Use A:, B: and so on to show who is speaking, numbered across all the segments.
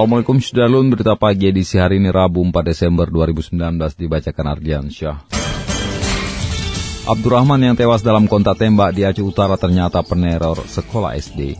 A: Assalamualaikum Sudarlun, berita pagi edisi hari ini Rabu 4 Desember 2019 dibacakan Ardian Syah. Abdurrahman yang tewas dalam kontak tembak di Aceh Utara ternyata peneror sekolah SD.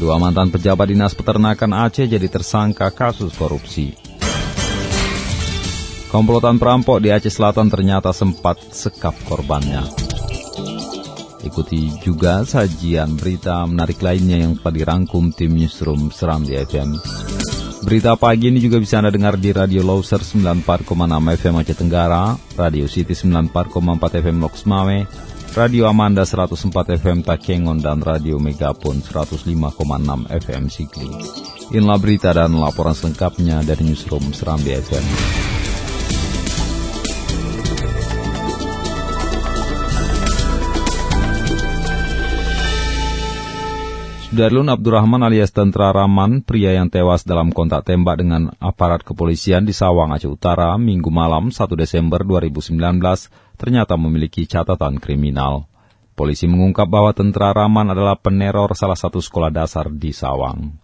A: Dua mantan pejabat dinas peternakan Aceh jadi tersangka kasus korupsi. Komplotan perampok di Aceh Selatan ternyata sempat sekap korbannya. Ikuti juga sajian berita menarik lainnya yang telah dirangkum tim Newsroom Seram di FM. Berita pagi ini juga bisa Anda dengar di Radio Loser 94,6 FM Aceh Tenggara, Radio City 94,4 FM Loks Mame, Radio Amanda 104 FM Takengon, dan Radio Megapun 105,6 FM Sikli. Inilah berita dan laporan selengkapnya dari Newsroom Seram di FM. Darlun Abdurrahman alias Tentara Raman, pria yang tewas dalam kontak tembak dengan aparat kepolisian di Sawang, Aceh Utara, minggu malam 1 Desember 2019, ternyata memiliki catatan kriminal. Polisi mengungkap bahwa Tentara Raman adalah peneror salah satu sekolah dasar di Sawang.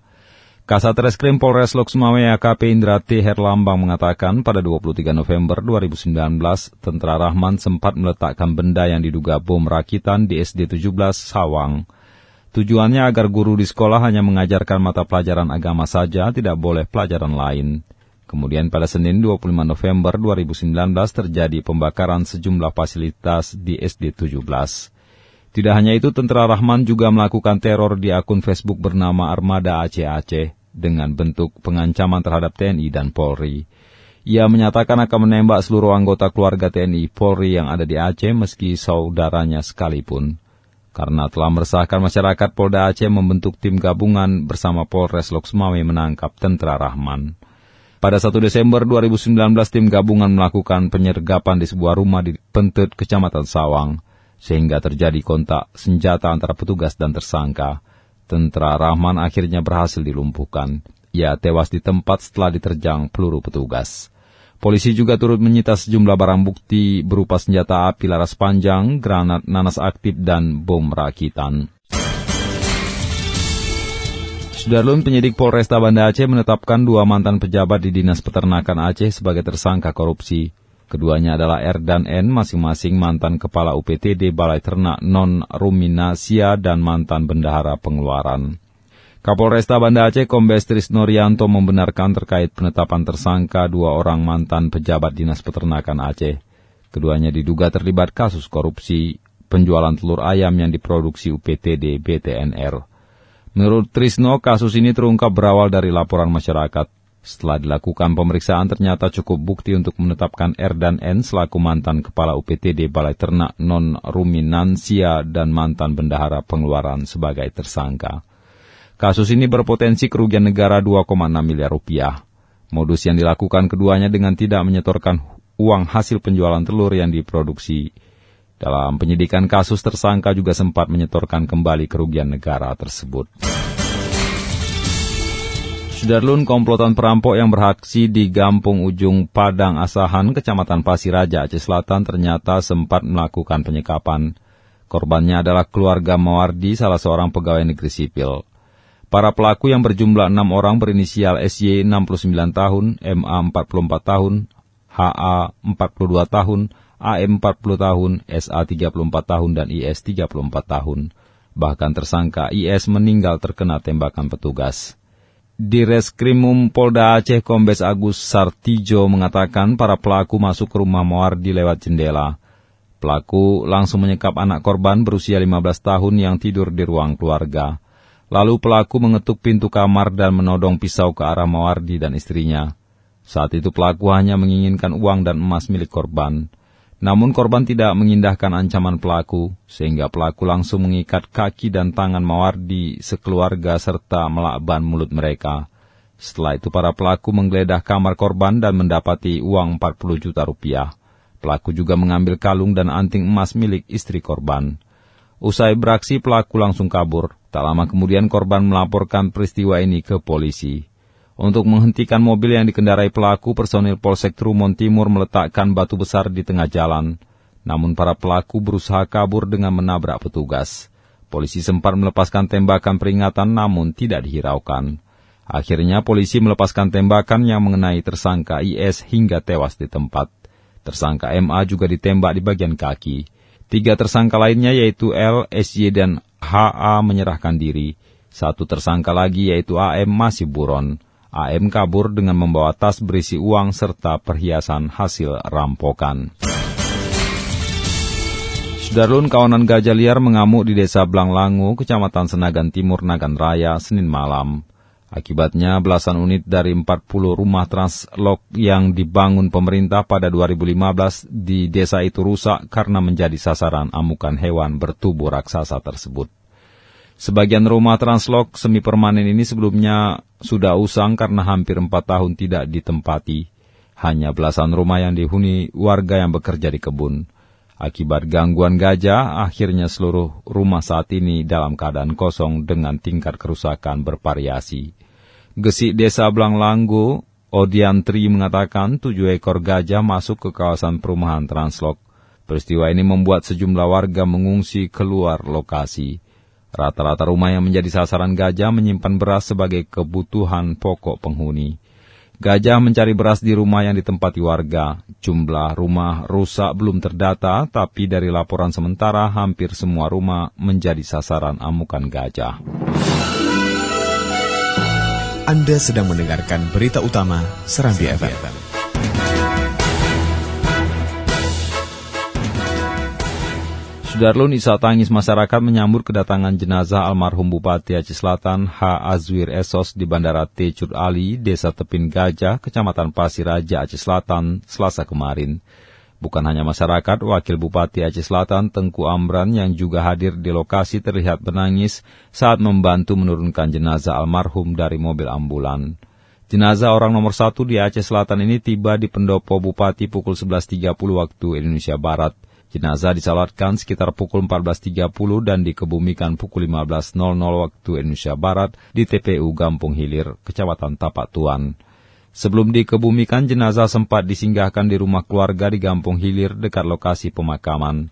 A: Kasat Reskrim Polres Loksmawe AKP Indra. Herlambang mengatakan pada 23 November 2019, Tentara Rahman sempat meletakkan benda yang diduga bom rakitan di SD 17 Sawang. Tujuannya agar guru di sekolah hanya mengajarkan mata pelajaran agama saja, tidak boleh pelajaran lain. Kemudian pada Senin 25 November 2019 terjadi pembakaran sejumlah fasilitas di SD 17. Tidak hanya itu, Tentara Rahman juga melakukan teror di akun Facebook bernama Armada Aceh Aceh dengan bentuk pengancaman terhadap TNI dan Polri. Ia menyatakan akan menembak seluruh anggota keluarga TNI Polri yang ada di Aceh meski saudaranya sekalipun. Karena telah meresahkan masyarakat, Polda Aceh membentuk tim gabungan bersama Polres Loksmawe menangkap Tentara Rahman. Pada 1 Desember 2019, tim gabungan melakukan penyergapan di sebuah rumah di Pentut, Kecamatan Sawang, sehingga terjadi kontak senjata antara petugas dan tersangka. Tentara Rahman akhirnya berhasil dilumpuhkan. Ia tewas di tempat setelah diterjang peluru petugas. Polisi juga turut menyita sejumlah barang bukti berupa senjata api laras panjang, granat nanas aktif, dan bom rakitan. Sudarlun penyidik Polresta Banda Aceh menetapkan dua mantan pejabat di Dinas Peternakan Aceh sebagai tersangka korupsi. Keduanya adalah R dan N, masing-masing mantan Kepala UPTD Balai Ternak Non Ruminasia dan mantan Bendahara Pengeluaran. Kapolresta Banda Aceh Kombes Trisno Rianto membenarkan terkait penetapan tersangka dua orang mantan pejabat Dinas Peternakan Aceh. Keduanya diduga terlibat kasus korupsi penjualan telur ayam yang diproduksi UPTD BTNR. Menurut Trisno, kasus ini terungkap berawal dari laporan masyarakat. Setelah dilakukan pemeriksaan ternyata cukup bukti untuk menetapkan R dan N selaku mantan Kepala UPTD Balai Ternak Non Ruminansia dan mantan Bendahara Pengeluaran sebagai tersangka. Kasus ini berpotensi kerugian negara 2,6 miliar rupiah. Modus yang dilakukan keduanya dengan tidak menyetorkan uang hasil penjualan telur yang diproduksi. Dalam penyidikan kasus, tersangka juga sempat menyetorkan kembali kerugian negara tersebut. Sudarlun komplotan perampok yang beraksi di Gampung Ujung Padang Asahan, Kecamatan Pasiraja, Aceh Selatan ternyata sempat melakukan penyekapan. Korbannya adalah keluarga Mawardi, salah seorang pegawai negeri sipil. Para pelaku yang berjumlah enam orang berinisial SY 69 tahun, MA 44 tahun, HA 42 tahun, AM 40 tahun, SA 34 tahun, dan IS 34 tahun. Bahkan tersangka IS meninggal terkena tembakan petugas. Di Reskrimum Polda Aceh Kombes Agus Sartijo mengatakan para pelaku masuk ke rumah Moardi lewat jendela. Pelaku langsung menyekap anak korban berusia 15 tahun yang tidur di ruang keluarga. Lalu pelaku mengetuk pintu kamar dan menodong pisau ke arah Mawardi dan istrinya. Saat itu pelaku hanya menginginkan uang dan emas milik korban. Namun korban tidak mengindahkan ancaman pelaku, sehingga pelaku langsung mengikat kaki dan tangan Mawardi sekeluarga serta melakban mulut mereka. Setelah itu para pelaku menggeledah kamar korban dan mendapati uang 40 juta rupiah. Pelaku juga mengambil kalung dan anting emas milik istri korban. Usai beraksi, pelaku langsung kabur. Tak lama kemudian korban melaporkan peristiwa ini ke polisi. Untuk menghentikan mobil yang dikendarai pelaku, personil Polsek Trumon Timur meletakkan batu besar di tengah jalan. Namun para pelaku berusaha kabur dengan menabrak petugas. Polisi sempat melepaskan tembakan peringatan namun tidak dihiraukan. Akhirnya polisi melepaskan tembakan yang mengenai tersangka IS hingga tewas di tempat. Tersangka MA juga ditembak di bagian kaki. Tiga tersangka lainnya yaitu L, SY, dan HA menyerahkan diri. Satu tersangka lagi yaitu AM masih buron. AM kabur dengan membawa tas berisi uang serta perhiasan hasil rampokan. Sudarlun kawanan gajah liar mengamuk di desa Blanglangu, kecamatan Senagan Timur, Nagan Raya, Senin malam. Akibatnya belasan unit dari 40 rumah translok yang dibangun pemerintah pada 2015 di desa itu rusak karena menjadi sasaran amukan hewan bertubuh raksasa tersebut. Sebagian rumah translok semi permanen ini sebelumnya sudah usang karena hampir empat tahun tidak ditempati. Hanya belasan rumah yang dihuni warga yang bekerja di kebun. Akibat gangguan gajah, akhirnya seluruh rumah saat ini dalam keadaan kosong dengan tingkat kerusakan bervariasi. Gesik Desa Langu, Odiantri mengatakan tujuh ekor gajah masuk ke kawasan perumahan Translok. Peristiwa ini membuat sejumlah warga mengungsi keluar lokasi. Rata-rata rumah yang menjadi sasaran gajah menyimpan beras sebagai kebutuhan pokok penghuni. Gajah mencari beras di rumah yang ditempati warga. Jumlah rumah rusak belum terdata, tapi dari laporan sementara hampir semua rumah menjadi sasaran amukan gajah.
B: Anda sedang mendengarkan berita utama Serambi, Serambi FM.
A: Sudarlun Isa Tangis masyarakat menyambut kedatangan jenazah almarhum Bupati Aceh Selatan H. Azwir Esos di Bandara T. Cud Ali, Desa Tepin Gajah, Kecamatan Pasir Raja Aceh Selatan, Selasa kemarin. Bukan hanya masyarakat, Wakil Bupati Aceh Selatan Tengku Amran yang juga hadir di lokasi terlihat menangis saat membantu menurunkan jenazah almarhum dari mobil ambulan. Jenazah orang nomor satu di Aceh Selatan ini tiba di pendopo Bupati pukul 11.30 waktu Indonesia Barat. Jenazah disalatkan sekitar pukul 14.30 dan dikebumikan pukul 15.00 waktu Indonesia Barat di TPU Gampung Hilir, Kecamatan Tapak Tuan. Sebelum dikebumikan, jenazah sempat disinggahkan di rumah keluarga di Gampung Hilir dekat lokasi pemakaman.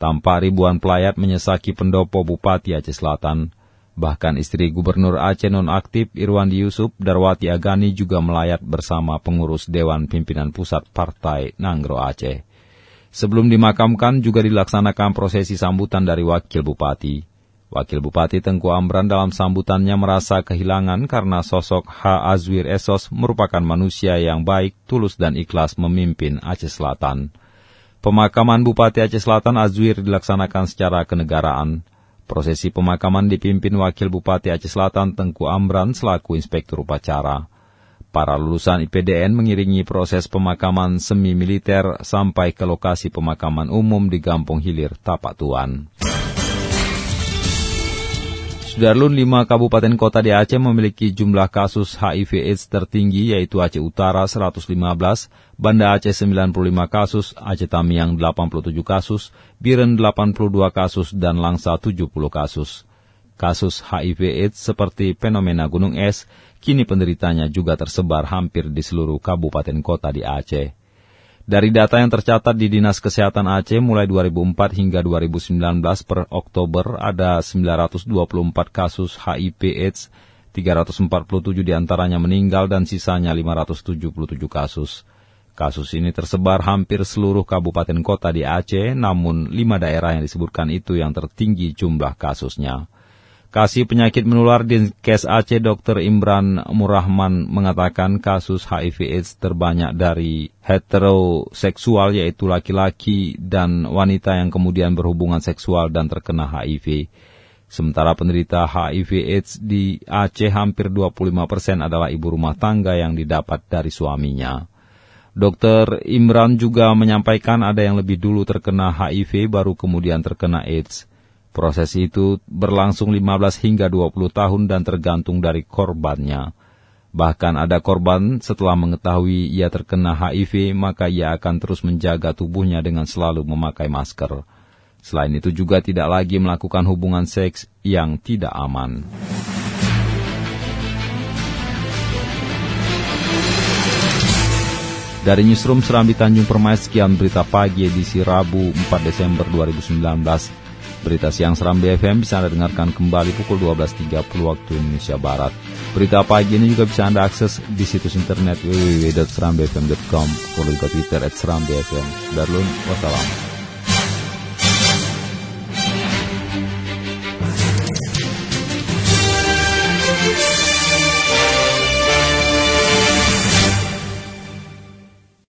A: Tampak ribuan pelayat menyesaki pendopo Bupati Aceh Selatan. Bahkan istri Gubernur Aceh nonaktif Irwandi Yusuf Darwati Agani juga melayat bersama pengurus Dewan Pimpinan Pusat Partai Nanggro Aceh. Sebelum dimakamkan juga dilaksanakan prosesi sambutan dari Wakil Bupati. Wakil Bupati Tengku Amran dalam sambutannya merasa kehilangan karena sosok H. Azwir Esos merupakan manusia yang baik, tulus dan ikhlas memimpin Aceh Selatan. Pemakaman Bupati Aceh Selatan Azwir dilaksanakan secara kenegaraan. Prosesi pemakaman dipimpin Wakil Bupati Aceh Selatan Tengku Amran selaku Inspektur Upacara. Para lulusan IPDN mengiringi proses pemakaman semi militer sampai ke lokasi pemakaman umum di Gampung Hilir, Tapak Tuan. Sudarlun, lima kabupaten kota di Aceh memiliki jumlah kasus HIV AIDS tertinggi yaitu Aceh Utara 115, Banda Aceh 95 kasus, Aceh Tamiang 87 kasus, Biren 82 kasus, dan Langsa 70 kasus. Kasus HIV AIDS seperti fenomena gunung es kini penderitanya juga tersebar hampir di seluruh kabupaten kota di Aceh. Dari data yang tercatat di Dinas Kesehatan Aceh mulai 2004 hingga 2019 per Oktober ada 924 kasus HIV AIDS, 347 di antaranya meninggal dan sisanya 577 kasus. Kasus ini tersebar hampir seluruh kabupaten kota di Aceh, namun lima daerah yang disebutkan itu yang tertinggi jumlah kasusnya. Kasih penyakit menular di Kes Aceh Dr. Imran Murahman mengatakan kasus HIV AIDS terbanyak dari heteroseksual yaitu laki-laki dan wanita yang kemudian berhubungan seksual dan terkena HIV. Sementara penderita HIV AIDS di Aceh hampir 25 persen adalah ibu rumah tangga yang didapat dari suaminya. Dr. Imran juga menyampaikan ada yang lebih dulu terkena HIV baru kemudian terkena AIDS. Proses itu berlangsung 15 hingga 20 tahun dan tergantung dari korbannya. Bahkan ada korban setelah mengetahui ia terkena HIV, maka ia akan terus menjaga tubuhnya dengan selalu memakai masker. Selain itu juga tidak lagi melakukan hubungan seks yang tidak aman. Dari Newsroom Serambi Tanjung Permai, sekian berita pagi edisi Rabu 4 Desember 2019. Berita siang Seram BFM bisa Anda dengarkan kembali pukul 12.30 waktu Indonesia Barat. Berita pagi ini juga bisa Anda akses di situs internet www.serambfm.com, follow juga Twitter at Seram BFM. Darulun, wassalam.